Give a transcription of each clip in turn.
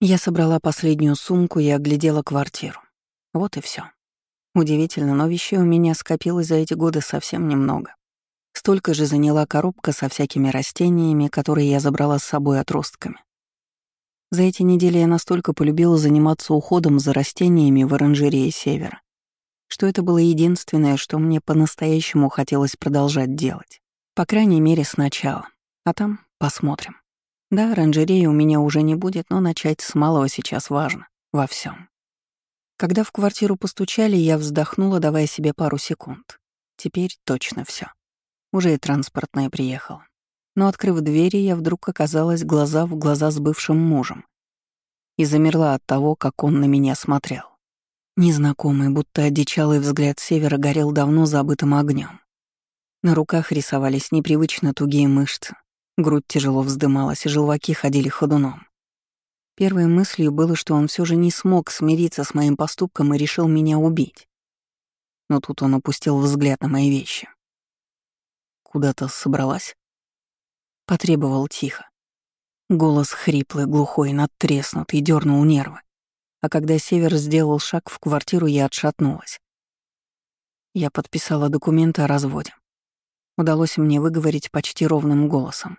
Я собрала последнюю сумку и оглядела квартиру. Вот и все. Удивительно, но вещей у меня скопилось за эти годы совсем немного. Столько же заняла коробка со всякими растениями, которые я забрала с собой отростками. За эти недели я настолько полюбила заниматься уходом за растениями в оранжерее Севера, что это было единственное, что мне по-настоящему хотелось продолжать делать. По крайней мере, сначала. А там посмотрим. Да, оранжереи у меня уже не будет, но начать с малого сейчас важно. Во всем. Когда в квартиру постучали, я вздохнула, давая себе пару секунд. Теперь точно все. Уже и транспортная приехала. Но, открыв двери, я вдруг оказалась глаза в глаза с бывшим мужем. И замерла от того, как он на меня смотрел. Незнакомый, будто одичалый взгляд севера горел давно забытым огнем. На руках рисовались непривычно тугие мышцы, грудь тяжело вздымалась, и желваки ходили ходуном. Первой мыслью было, что он все же не смог смириться с моим поступком и решил меня убить. Но тут он опустил взгляд на мои вещи. Куда-то собралась? Потребовал тихо. Голос хриплый, глухой, надтреснутый, дернул нервы а когда Север сделал шаг в квартиру, я отшатнулась. Я подписала документы о разводе. Удалось мне выговорить почти ровным голосом.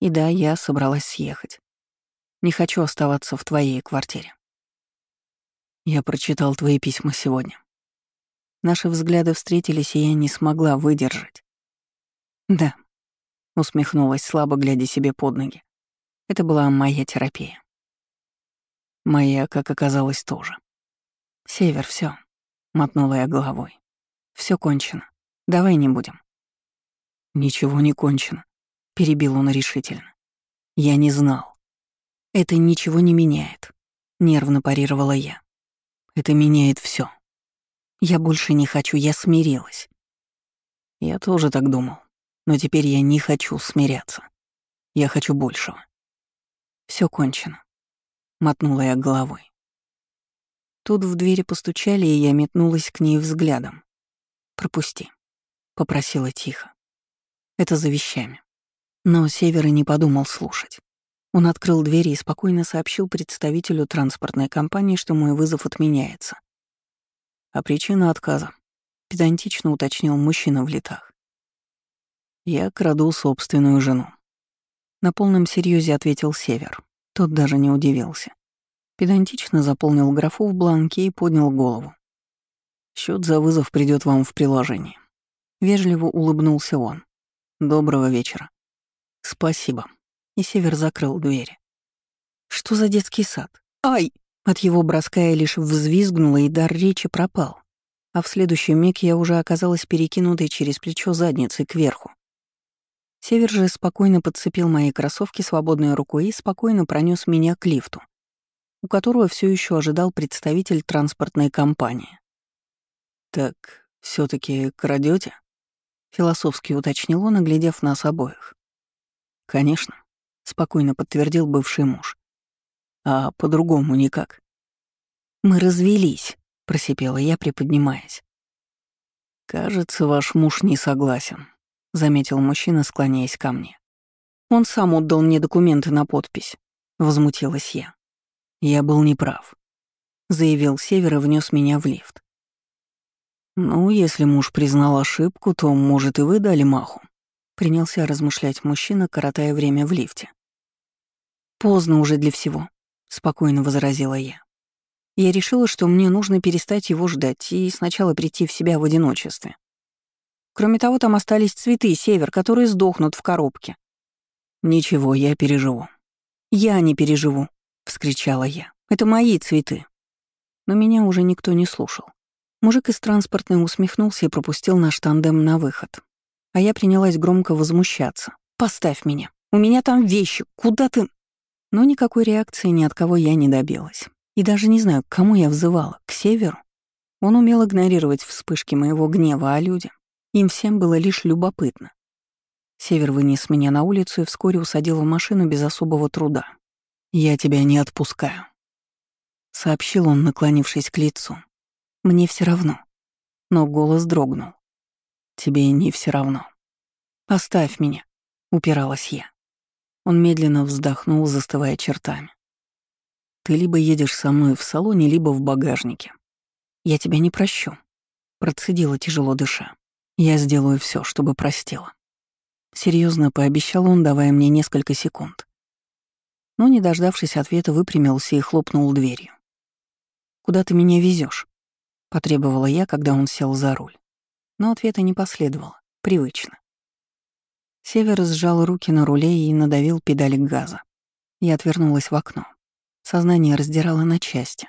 И да, я собралась съехать. Не хочу оставаться в твоей квартире. Я прочитал твои письма сегодня. Наши взгляды встретились, и я не смогла выдержать. Да, усмехнулась, слабо глядя себе под ноги. Это была моя терапия. Моя, как оказалось, тоже. Север, все, мотнула я головой. Все кончено. Давай не будем. Ничего не кончено, перебил он решительно. Я не знал. Это ничего не меняет, нервно парировала я. Это меняет все. Я больше не хочу, я смирилась. Я тоже так думал, но теперь я не хочу смиряться. Я хочу большего. Все кончено. — мотнула я головой. Тут в двери постучали, и я метнулась к ней взглядом. «Пропусти», — попросила тихо. «Это за вещами». Но Север и не подумал слушать. Он открыл двери и спокойно сообщил представителю транспортной компании, что мой вызов отменяется. А причина отказа — педантично уточнил мужчина в летах. «Я краду собственную жену». На полном серьезе ответил Север. Тот даже не удивился. Педантично заполнил графу в бланке и поднял голову. Счет за вызов придет вам в приложении. Вежливо улыбнулся он. Доброго вечера. Спасибо. И Север закрыл двери. Что за детский сад? Ай! От его броска я лишь взвизгнула, и дар речи пропал. А в следующий миг я уже оказалась перекинутой через плечо задницей кверху. Север же спокойно подцепил мои кроссовки свободной рукой и спокойно пронес меня к лифту, у которого все еще ожидал представитель транспортной компании. «Так, все таки крадете? философски уточнил он, оглядев нас обоих. «Конечно», — спокойно подтвердил бывший муж. «А по-другому никак». «Мы развелись», — просипела я, приподнимаясь. «Кажется, ваш муж не согласен», заметил мужчина, склоняясь ко мне. Он сам отдал мне документы на подпись, возмутилась я. Я был неправ, заявил Север и внес меня в лифт. Ну, если муж признал ошибку, то, может, и вы дали маху. Принялся размышлять мужчина, коротая время в лифте. Поздно уже для всего, спокойно возразила я. Я решила, что мне нужно перестать его ждать и сначала прийти в себя в одиночестве. Кроме того, там остались цветы север, которые сдохнут в коробке. «Ничего, я переживу». «Я не переживу», — вскричала я. «Это мои цветы». Но меня уже никто не слушал. Мужик из транспортной усмехнулся и пропустил наш тандем на выход. А я принялась громко возмущаться. «Поставь меня! У меня там вещи! Куда ты...» Но никакой реакции ни от кого я не добилась. И даже не знаю, к кому я взывала. К северу? Он умел игнорировать вспышки моего гнева, а люди им всем было лишь любопытно. Север вынес меня на улицу и вскоре усадил в машину без особого труда. «Я тебя не отпускаю», — сообщил он, наклонившись к лицу. «Мне все равно». Но голос дрогнул. «Тебе не все равно». «Оставь меня», —, упиралась я. Он медленно вздохнул, застывая чертами. ты либо едешь со мной в салоне, либо в багажнике. Я тебя не прощу. Процедила тяжело дыша. Я сделаю все, чтобы простила. Серьезно пообещал он, давая мне несколько секунд. Но, не дождавшись ответа, выпрямился и хлопнул дверью. «Куда ты меня везешь? потребовала я, когда он сел за руль. Но ответа не последовало. Привычно. Север сжал руки на руле и надавил педаль газа. Я отвернулась в окно. Сознание раздирало на части.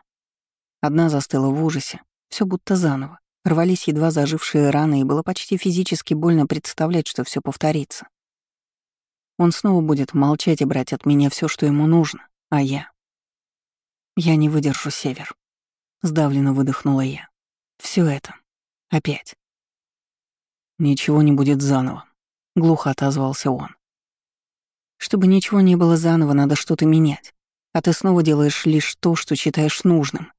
Одна застыла в ужасе, все будто заново. Рвались едва зажившие раны, и было почти физически больно представлять, что все повторится. Он снова будет молчать и брать от меня все, что ему нужно, а я... Я не выдержу, Север. Сдавленно выдохнула я. Все это. Опять. Ничего не будет заново. Глухо отозвался он. Чтобы ничего не было заново, надо что-то менять. А ты снова делаешь лишь то, что считаешь нужным.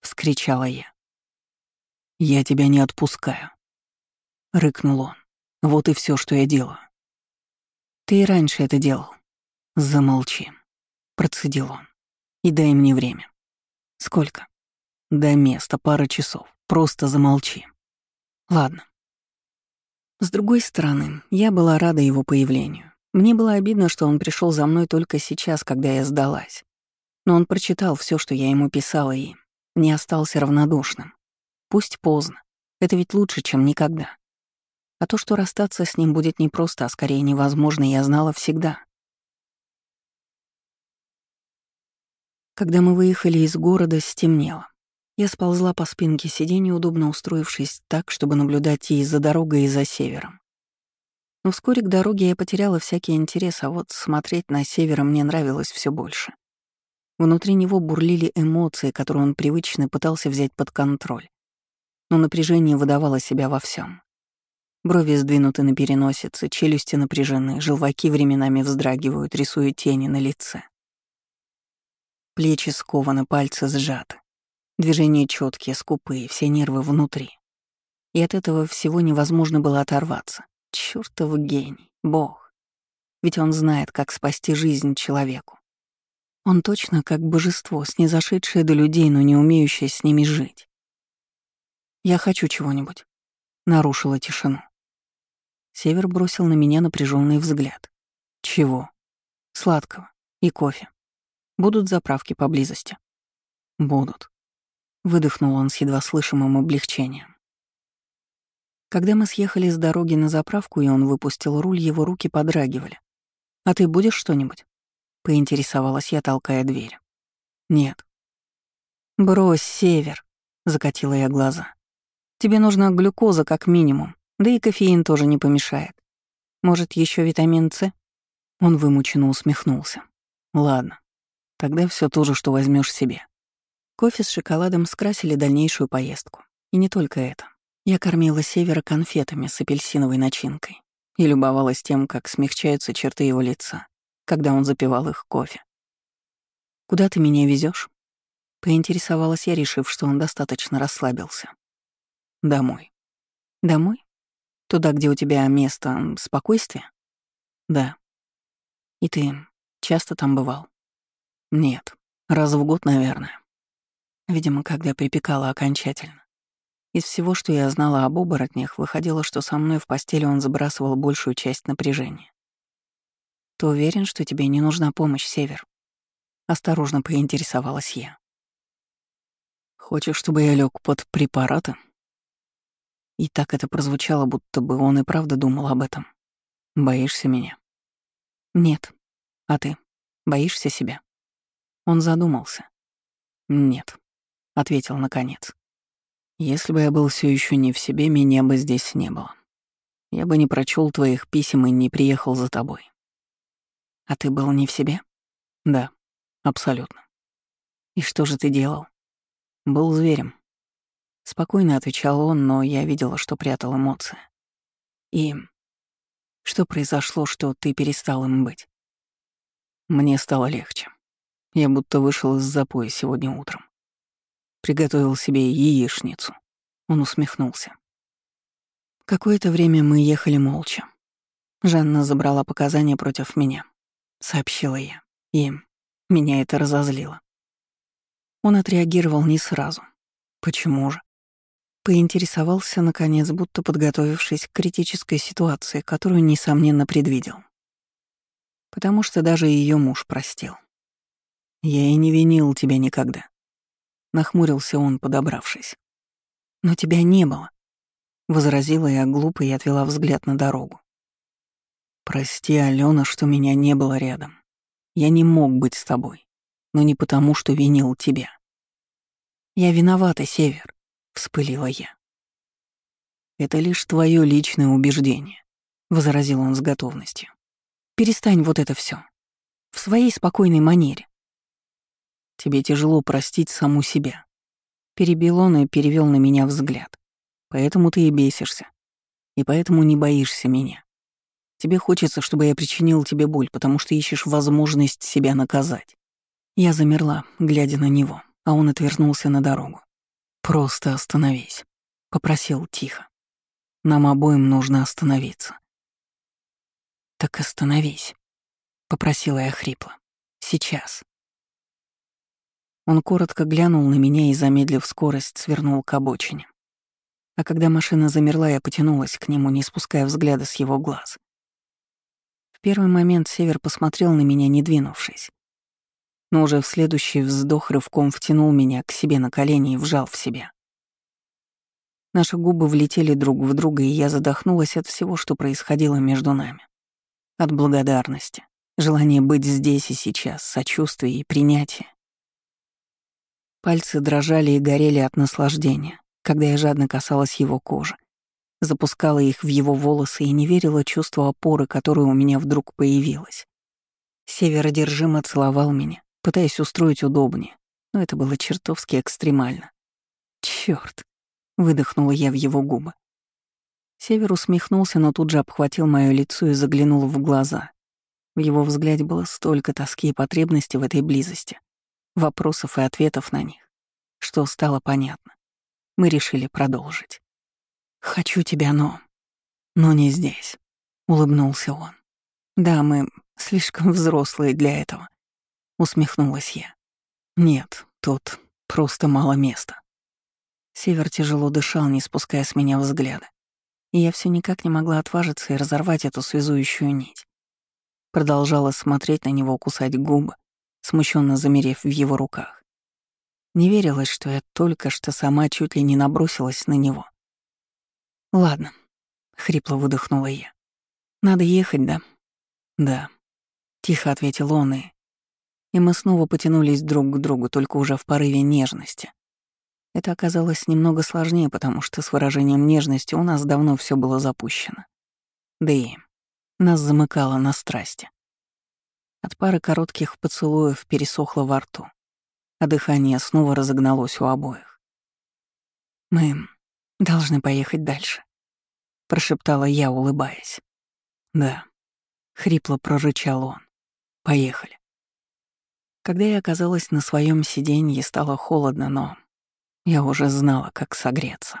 Вскричала я. «Я тебя не отпускаю», — рыкнул он. «Вот и все, что я делаю». «Ты и раньше это делал». «Замолчи», — процедил он. «И дай мне время». «Сколько?» «До места, пара часов. Просто замолчи». «Ладно». С другой стороны, я была рада его появлению. Мне было обидно, что он пришел за мной только сейчас, когда я сдалась. Но он прочитал все, что я ему писала, и не остался равнодушным. Пусть поздно. Это ведь лучше, чем никогда. А то, что расстаться с ним будет непросто, а скорее невозможно, я знала всегда. Когда мы выехали из города, стемнело. Я сползла по спинке сиденья, удобно устроившись так, чтобы наблюдать и за дорогой, и за севером. Но вскоре к дороге я потеряла всякий интерес, а вот смотреть на север мне нравилось все больше. Внутри него бурлили эмоции, которые он привычно пытался взять под контроль но напряжение выдавало себя во всем. Брови сдвинуты на переносице, челюсти напряжены, желваки временами вздрагивают, рисуя тени на лице. Плечи скованы, пальцы сжаты. Движения четкие, скупые, все нервы внутри. И от этого всего невозможно было оторваться. Чёртов гений, бог. Ведь он знает, как спасти жизнь человеку. Он точно как божество, снизошедшее до людей, но не умеющее с ними жить. «Я хочу чего-нибудь», — нарушила тишину. Север бросил на меня напряженный взгляд. «Чего?» «Сладкого. И кофе. Будут заправки поблизости?» «Будут», — выдохнул он с едва слышимым облегчением. Когда мы съехали с дороги на заправку, и он выпустил руль, его руки подрагивали. «А ты будешь что-нибудь?» — поинтересовалась я, толкая дверь. «Нет». «Брось, Север», — закатила я глаза. Тебе нужна глюкоза как минимум, да и кофеин тоже не помешает. Может, еще витамин С? Он вымученно усмехнулся. Ладно, тогда все то же, что возьмешь себе. Кофе с шоколадом скрасили дальнейшую поездку. И не только это. Я кормила Севера конфетами с апельсиновой начинкой и любовалась тем, как смягчаются черты его лица, когда он запивал их кофе. «Куда ты меня везешь? поинтересовалась я, решив, что он достаточно расслабился. Домой. Домой? Туда, где у тебя место спокойствия? Да. И ты часто там бывал? Нет. Раз в год, наверное. Видимо, когда припекала окончательно. Из всего, что я знала об оборотнях, выходило, что со мной в постели он забрасывал большую часть напряжения. «Ты уверен, что тебе не нужна помощь, Север?» Осторожно поинтересовалась я. «Хочешь, чтобы я лег под препараты?» И так это прозвучало, будто бы он и правда думал об этом. «Боишься меня?» «Нет. А ты? Боишься себя?» Он задумался. «Нет», — ответил наконец. «Если бы я был все еще не в себе, меня бы здесь не было. Я бы не прочел твоих писем и не приехал за тобой». «А ты был не в себе?» «Да, абсолютно». «И что же ты делал?» «Был зверем. Спокойно отвечал он, но я видела, что прятал эмоции. И что произошло, что ты перестал им быть? Мне стало легче. Я будто вышел из запоя сегодня утром. Приготовил себе яичницу. Он усмехнулся. Какое-то время мы ехали молча. Жанна забрала показания против меня, сообщила я. И меня это разозлило. Он отреагировал не сразу. Почему же? Поинтересовался, наконец, будто подготовившись к критической ситуации, которую, несомненно, предвидел. Потому что даже ее муж простил. «Я и не винил тебя никогда», — нахмурился он, подобравшись. «Но тебя не было», — возразила я глупо и отвела взгляд на дорогу. «Прости, Алена, что меня не было рядом. Я не мог быть с тобой, но не потому, что винил тебя». «Я виновата, Север», — вспылила я. «Это лишь твое личное убеждение», — возразил он с готовностью. «Перестань вот это все. В своей спокойной манере. Тебе тяжело простить саму себя». Перебил он и перевел на меня взгляд. Поэтому ты и бесишься. И поэтому не боишься меня. Тебе хочется, чтобы я причинил тебе боль, потому что ищешь возможность себя наказать. Я замерла, глядя на него, а он отвернулся на дорогу. «Просто остановись», — попросил тихо. «Нам обоим нужно остановиться». «Так остановись», — попросила я хрипло. «Сейчас». Он коротко глянул на меня и, замедлив скорость, свернул к обочине. А когда машина замерла, я потянулась к нему, не спуская взгляда с его глаз. В первый момент Север посмотрел на меня, не двинувшись. Но уже в следующий вздох рывком втянул меня к себе на колени и вжал в себя. Наши губы влетели друг в друга, и я задохнулась от всего, что происходило между нами. От благодарности, желания быть здесь и сейчас, сочувствия и принятия. Пальцы дрожали и горели от наслаждения, когда я жадно касалась его кожи, запускала их в его волосы и не верила чувству опоры, которое у меня вдруг появилось. Север одержимо целовал меня, пытаясь устроить удобнее, но это было чертовски экстремально. Черт! выдохнула я в его губы. Север усмехнулся, но тут же обхватил мое лицо и заглянул в глаза. В его взгляде было столько тоски и потребности в этой близости вопросов и ответов на них, что стало понятно. Мы решили продолжить. «Хочу тебя, но... но не здесь», — улыбнулся он. «Да, мы слишком взрослые для этого», — усмехнулась я. «Нет, тут просто мало места». Север тяжело дышал, не спуская с меня взгляда, и я все никак не могла отважиться и разорвать эту связующую нить. Продолжала смотреть на него, кусать губы, смущенно замерев в его руках. Не верилось, что я только что сама чуть ли не набросилась на него. «Ладно», — хрипло выдохнула я. «Надо ехать, да?» «Да», — тихо ответил он, и... И мы снова потянулись друг к другу, только уже в порыве нежности. Это оказалось немного сложнее, потому что с выражением нежности у нас давно все было запущено. Да и нас замыкало на страсти. От пары коротких поцелуев пересохло во рту, а дыхание снова разогналось у обоих. «Мы должны поехать дальше», — прошептала я, улыбаясь. «Да», — хрипло прорычал он. «Поехали». Когда я оказалась на своем сиденье, стало холодно, но я уже знала, как согреться.